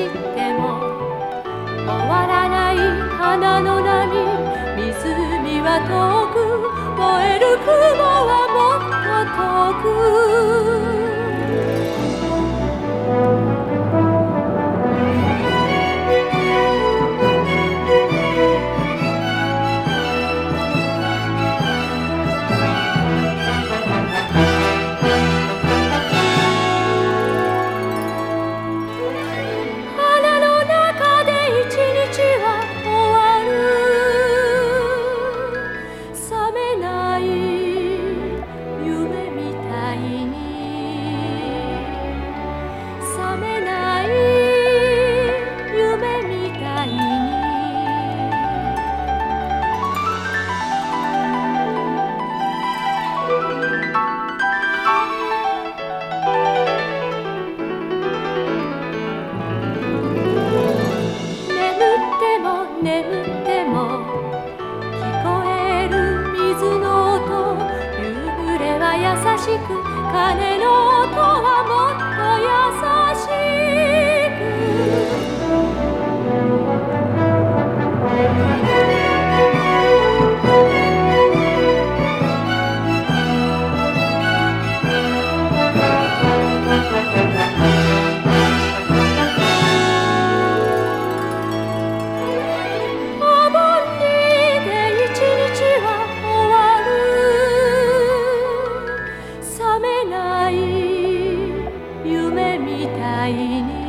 走っても終わらない花の波湖は遠く燃える雲はもっと遠く眠っても聞こえる水の音。夕暮れは優しく鐘の音はもっと優しく。dying.